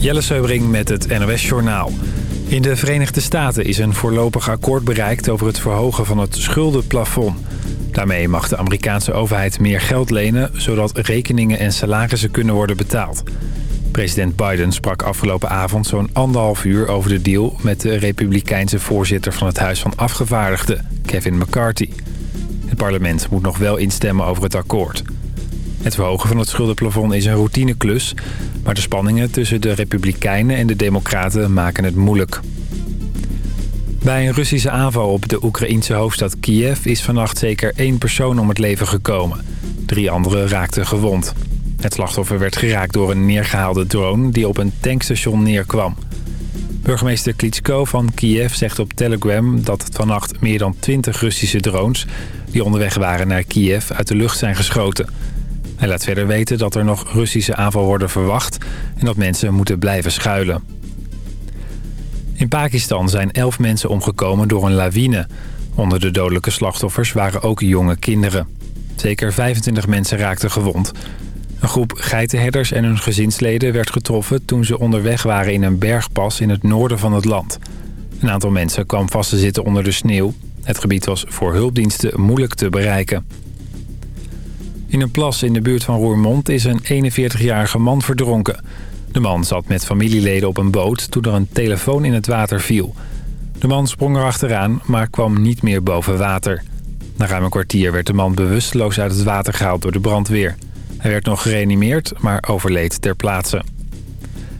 Jelle Seubring met het NOS Journaal. In de Verenigde Staten is een voorlopig akkoord bereikt over het verhogen van het schuldenplafond. Daarmee mag de Amerikaanse overheid meer geld lenen... zodat rekeningen en salarissen kunnen worden betaald. President Biden sprak afgelopen avond zo'n anderhalf uur over de deal... met de republikeinse voorzitter van het Huis van Afgevaardigden, Kevin McCarthy. Het parlement moet nog wel instemmen over het akkoord. Het verhogen van het schuldenplafond is een routineklus... maar de spanningen tussen de Republikeinen en de Democraten maken het moeilijk. Bij een Russische aanval op de Oekraïense hoofdstad Kiev... is vannacht zeker één persoon om het leven gekomen. Drie anderen raakten gewond. Het slachtoffer werd geraakt door een neergehaalde drone... die op een tankstation neerkwam. Burgemeester Klitschko van Kiev zegt op Telegram... dat vannacht meer dan 20 Russische drones... die onderweg waren naar Kiev uit de lucht zijn geschoten... Hij laat verder weten dat er nog Russische aanval worden verwacht... en dat mensen moeten blijven schuilen. In Pakistan zijn elf mensen omgekomen door een lawine. Onder de dodelijke slachtoffers waren ook jonge kinderen. Zeker 25 mensen raakten gewond. Een groep geitenherders en hun gezinsleden werd getroffen... toen ze onderweg waren in een bergpas in het noorden van het land. Een aantal mensen kwam vast te zitten onder de sneeuw. Het gebied was voor hulpdiensten moeilijk te bereiken. In een plas in de buurt van Roermond is een 41-jarige man verdronken. De man zat met familieleden op een boot toen er een telefoon in het water viel. De man sprong er achteraan, maar kwam niet meer boven water. Na ruim een kwartier werd de man bewusteloos uit het water gehaald door de brandweer. Hij werd nog gereanimeerd, maar overleed ter plaatse.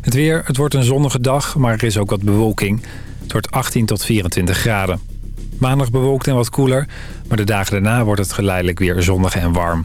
Het weer, het wordt een zonnige dag, maar er is ook wat bewolking. Het wordt 18 tot 24 graden. Maandag bewolkt en wat koeler, maar de dagen daarna wordt het geleidelijk weer zonnig en warm.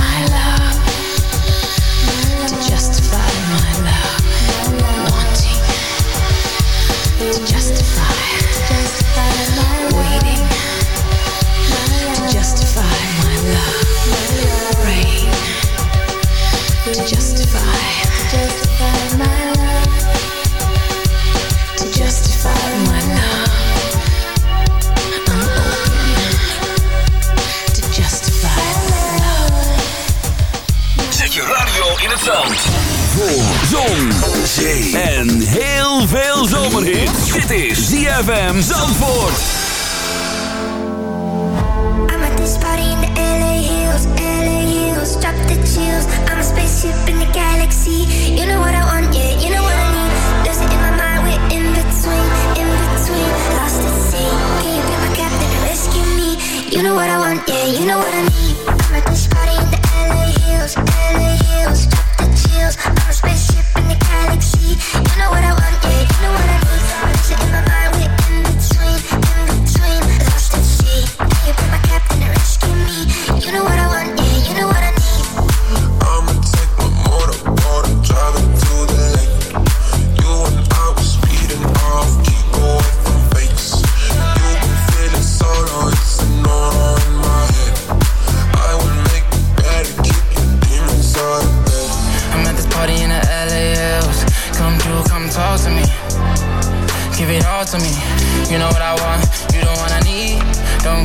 ZFM Zandvoort. I'm at this party in the LA hills, LA hills, drop the chills. I'm a spaceship in the galaxy. You know what I want, yeah, you know what I need. Lose it in my mind, we're in between, in between. Lost at sea, can you be my captain, rescue me? You know what I want, yeah, you know what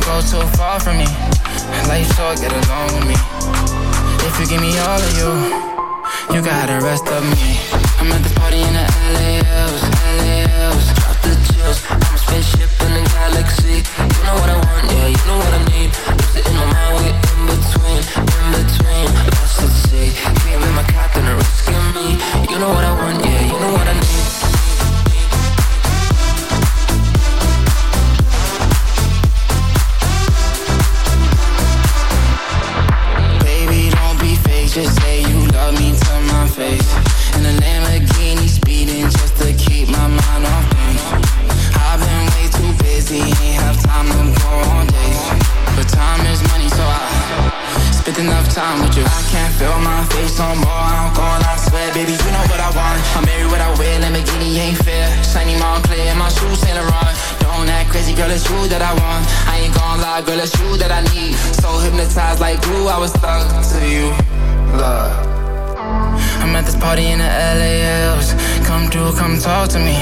go too far from me. Life short, get along with me. If you give me all of you, you got the rest of me. I'm at this party in the LALs, LALs. Drop the chills. I'm a spaceship in the galaxy. You know what I want, yeah, you know what I need. Lose it in my we in between, in between. Lost at sea. Cream in my captain, a risk me. You know what I Lamborghini ain't fair. Shiny Moncler, my shoes Saint Laurent. Don't act crazy, girl, it's you that I want. I ain't gonna lie, girl, it's you that I need. So hypnotized like glue, I was stuck to you. Love. I'm at this party in the LALs. Come through, come talk to me.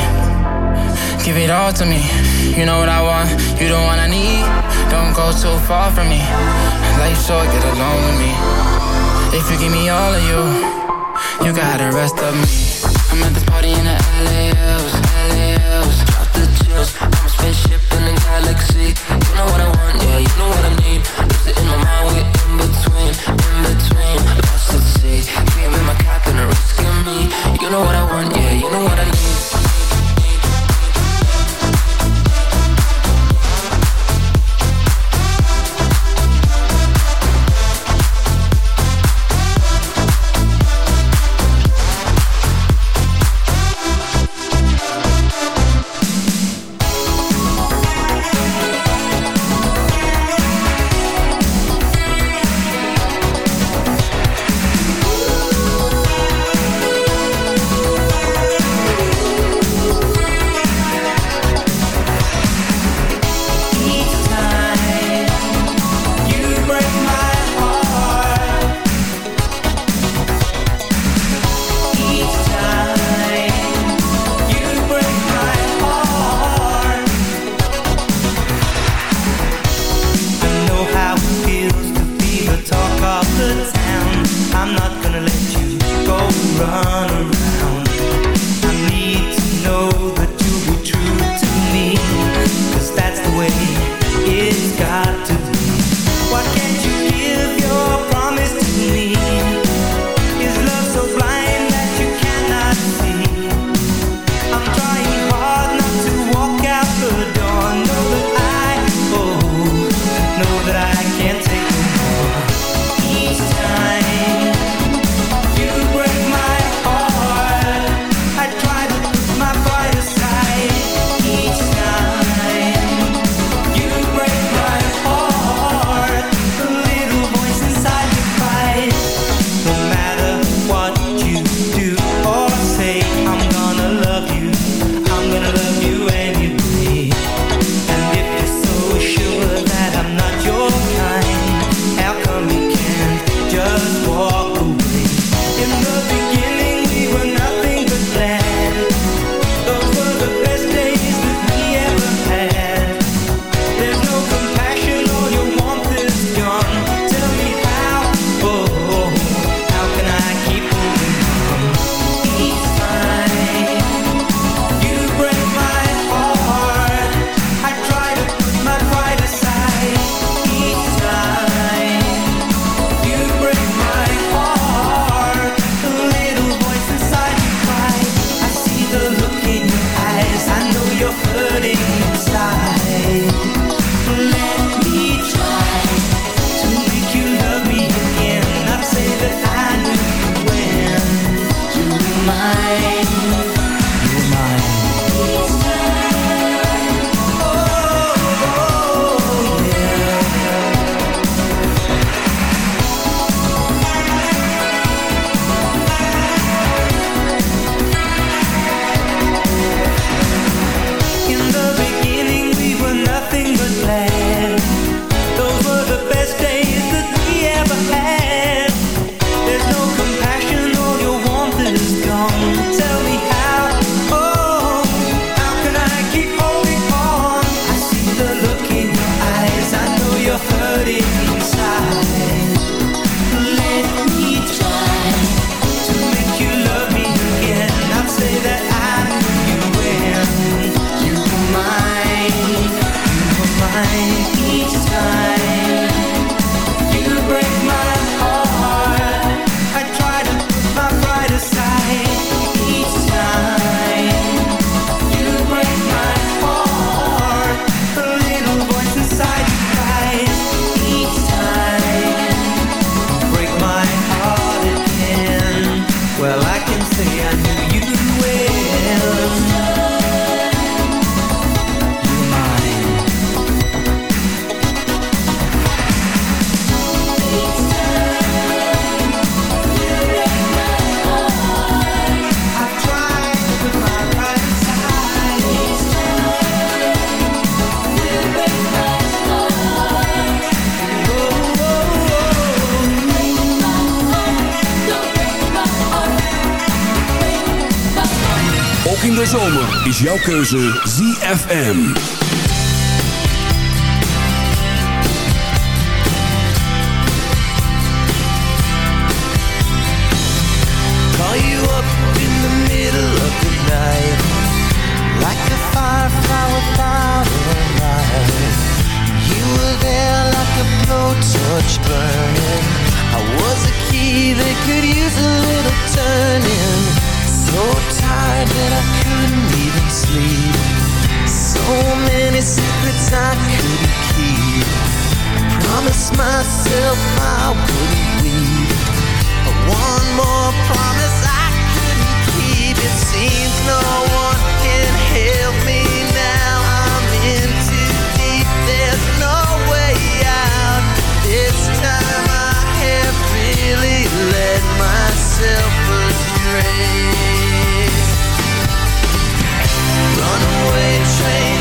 Give it all to me. You know what I want, you the one I need. Don't go too far from me. Life short, get along with me. If you give me all of you, you got the rest of me. I'm at this party in the the chills. I'm a spaceship in galaxy. You know what I want, yeah, you know what I need. It in my mind, we in between, in between. Lost at sea. My me. You know what I can say I knew you well. Is jouw keuze ZFM. Call you up in the middle of the night Like a firefly without a light You were there like a blowtorch burning. I was a key that could use a little turning. So tired that I So many secrets I couldn't keep. Promised myself I wouldn't weep. One more promise I couldn't keep. It seems no one can help me now. I'm in too deep, there's no way out. This time I have really let myself astray. Runaway train,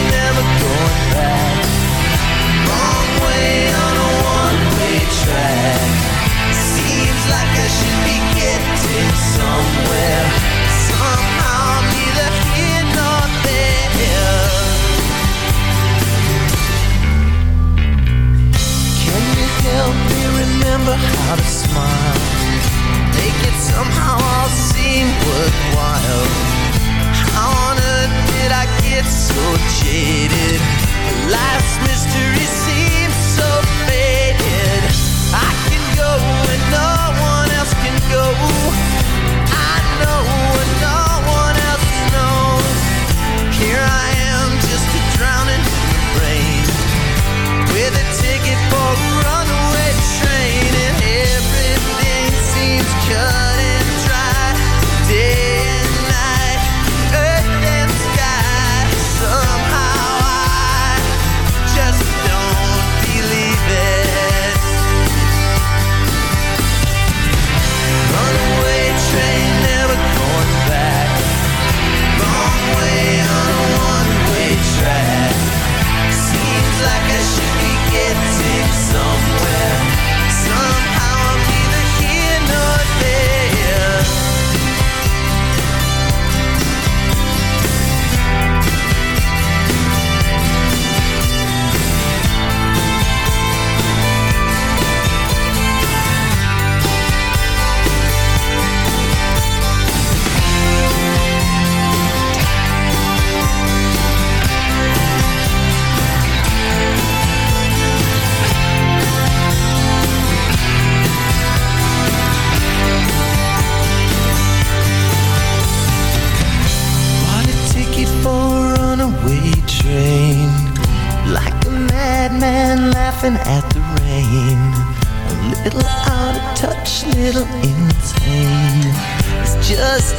Seems like I should be getting somewhere. Somehow, neither here nor there. Can you help me remember how to smile? Make it somehow seem worthwhile how on earth did I get so jaded? Life's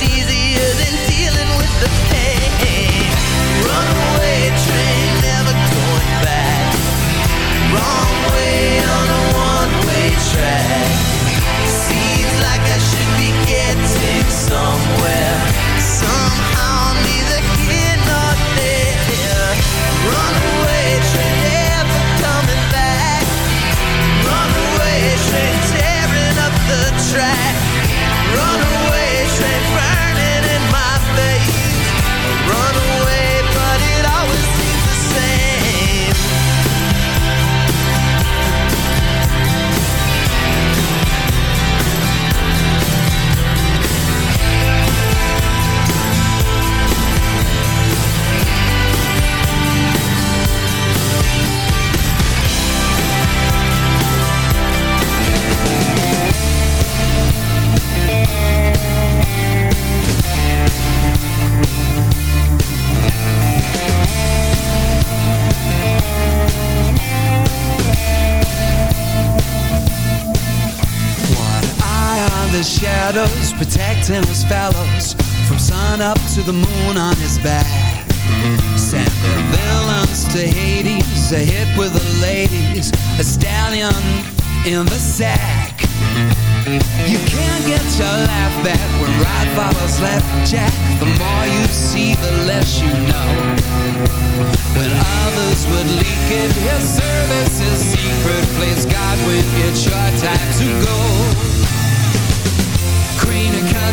easier than dealing with the tennis fellows From sun up to the moon on his back. Send the villains to Hades A hit with the ladies A stallion in the sack. You can't get your laugh back When right follows left, Jack. The more you see, the less you know. When others would leak it His service is secret. Please God when it's your time to go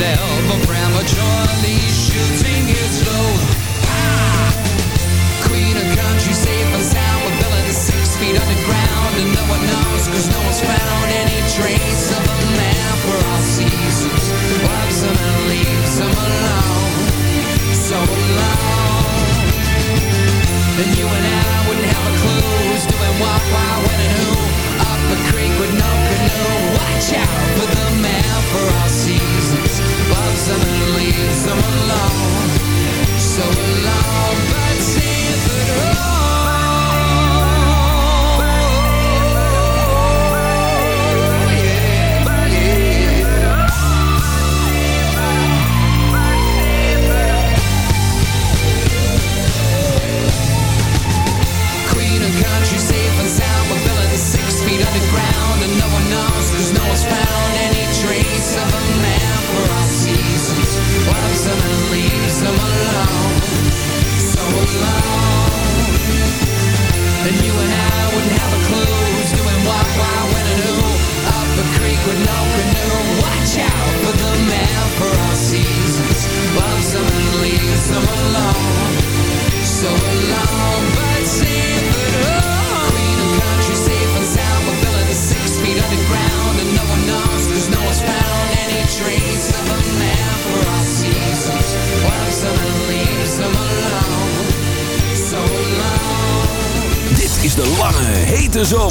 never prematurely shooting his load. Ah! Queen of country, safe and sound, with villains six feet underground, and no one knows, cause no one's found any trace of a man for all seasons. Loves him and leaves him alone, so alone. And you and I wouldn't have a clue who's doing what, why, when, and who. Leaves them alone. So alone but safe at home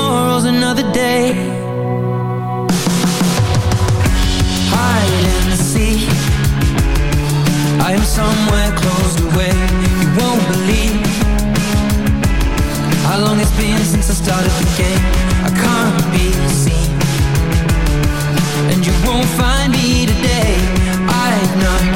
Tomorrow's another day. Hide and seek. I am somewhere closed away. You won't believe how long it's been since I started the game. I can't be seen, and you won't find me today. I've not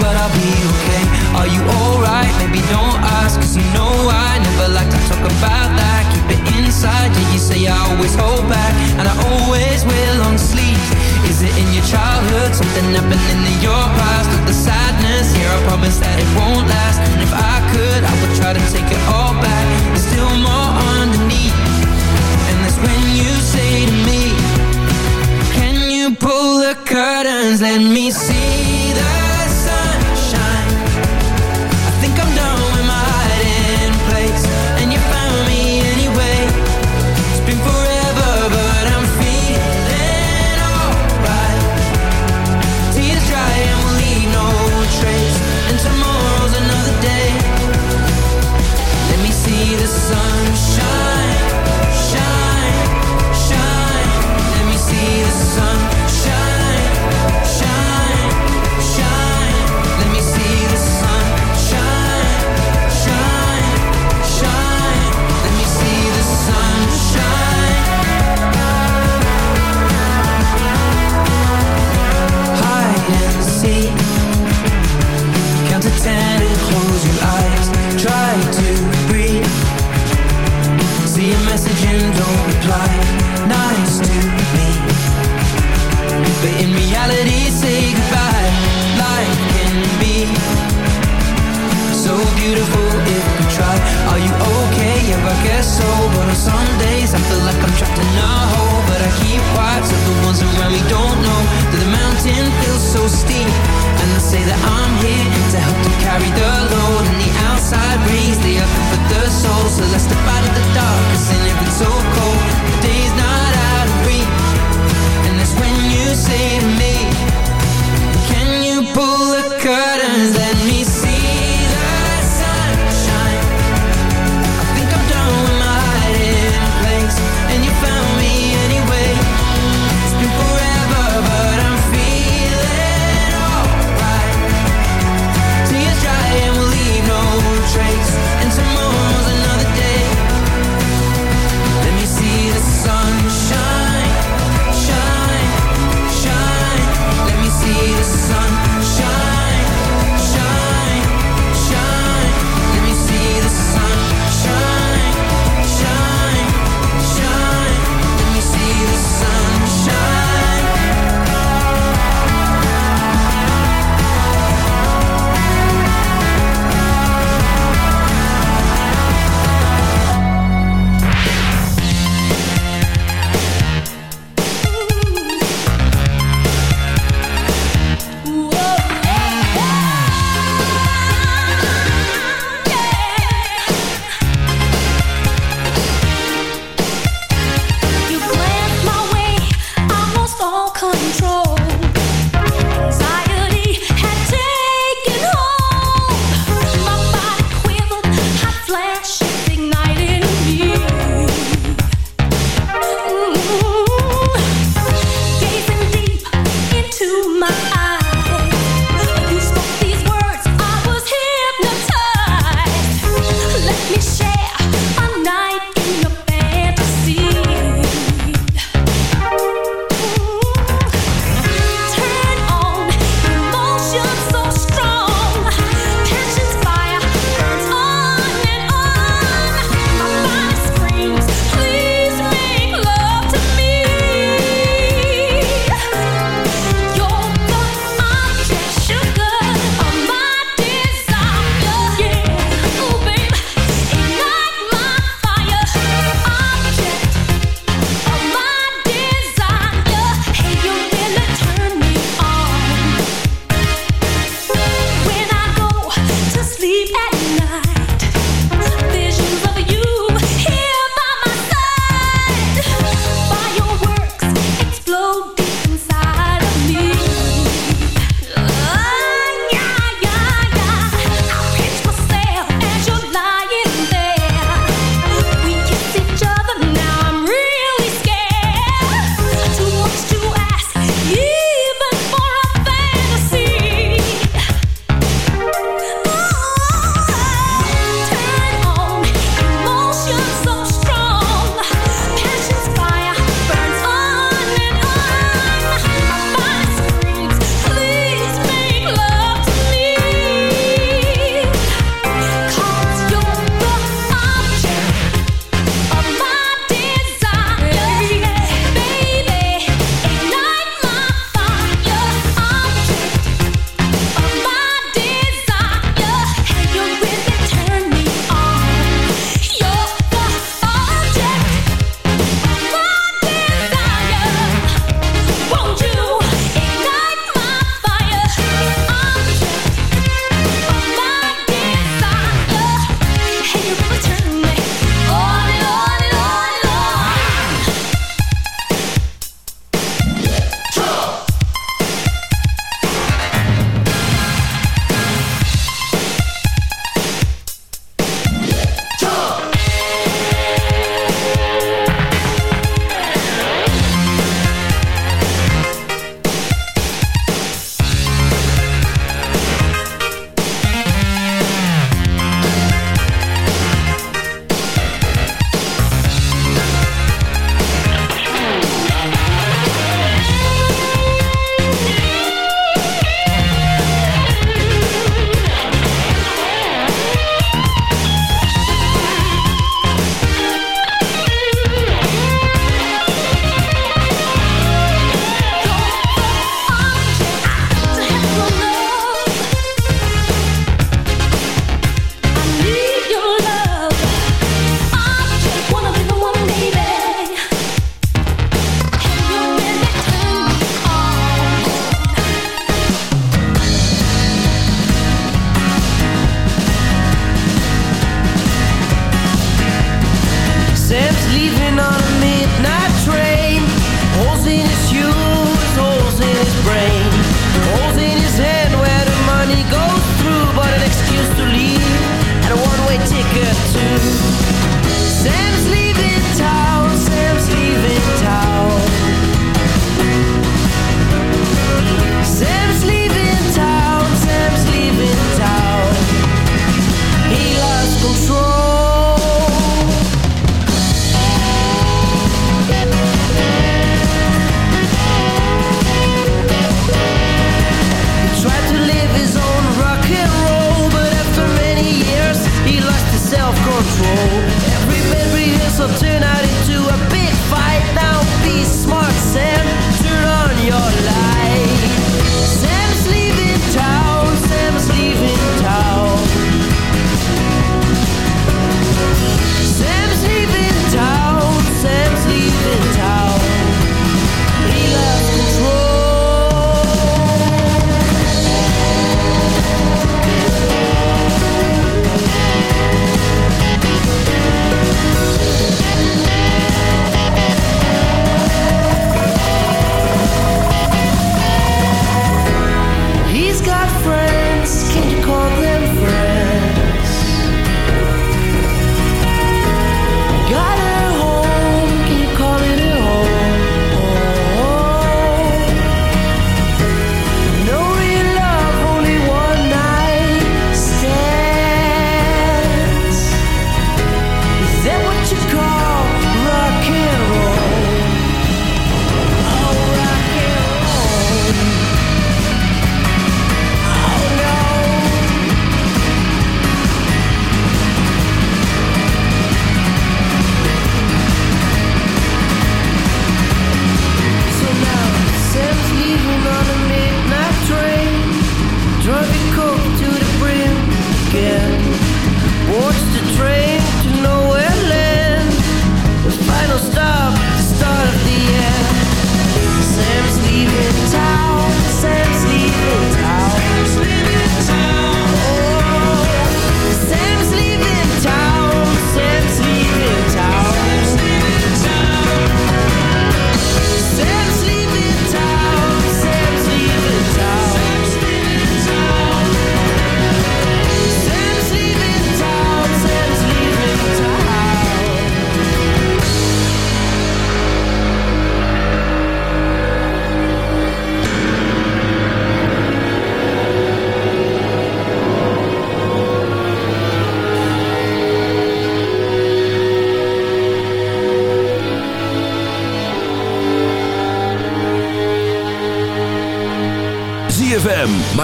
but I'll be okay. Are you alright? Maybe don't ask, cause you know I never like to talk about that. Keep it inside, yeah, you say I always hold back, and I always wear long sleeves. Is it in your childhood? Something happened in your past With the sadness here, I promise that it won't last And if I could, I would try to take it all back There's still more underneath And that's when you say to me Can you pull the curtains, let me see the the ones around me don't know That the mountain feels so steep. And I say that I'm here to help to carry the load. And the outside breeze, they are for the soul. So let's step out of the darkness and if it's so cold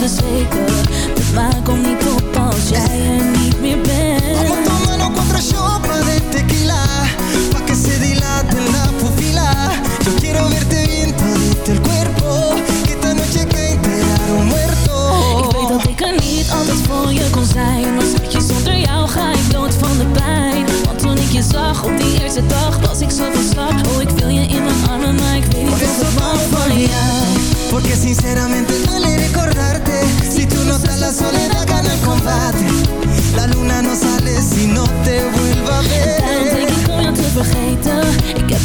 liefde zeker, dus waar kom niet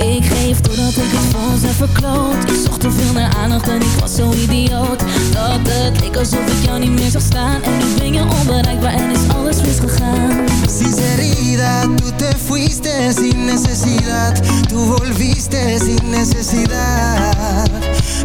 Ik geef totdat ik voor ons heb verkloot. Ik zocht te veel naar aandacht en ik was zo idioot. Dat het leek alsof ik jou niet meer zag staan. En nu ben je onbereikbaar en is alles misgegaan. Sinceridad, tú te fuiste sin necesidad. Tú volviste sin necesidad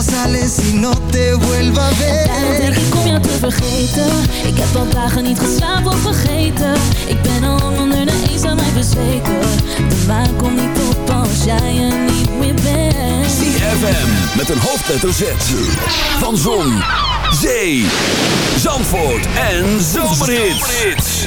La luna no sale si no te vuelva a Daarom denk ver ik om jou te vergeten. Ik heb al dagen niet geslapen of vergeten. Ik ben al lang onder de eens aan mij bezweken. De maan komt niet op als jij er niet meer bent. ZFM met een hoofdletter Z. Van Zon, Zee, Zandvoort en Zomerhits.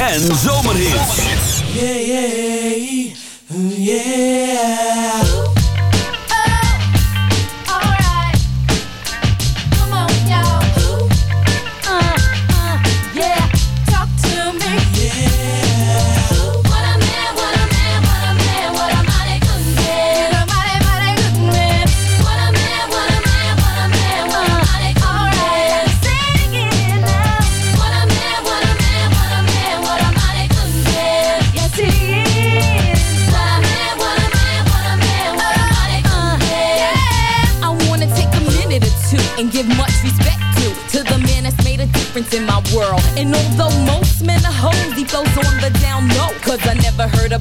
And zomerhits.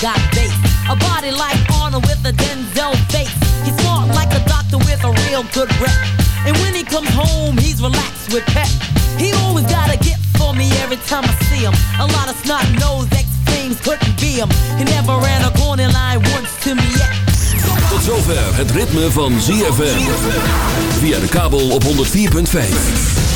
got bass. A body like Arnold with a Denzel face. He's smart like a doctor with a real good rep. And when he comes home, he's relaxed with pep. He always got a gift for me every time I see him. A lot of snot nose ex-flames couldn't be him. He never ran a corner line once to me yet. Tot zover het ritme van ZFM. Via de kabel op 104.5.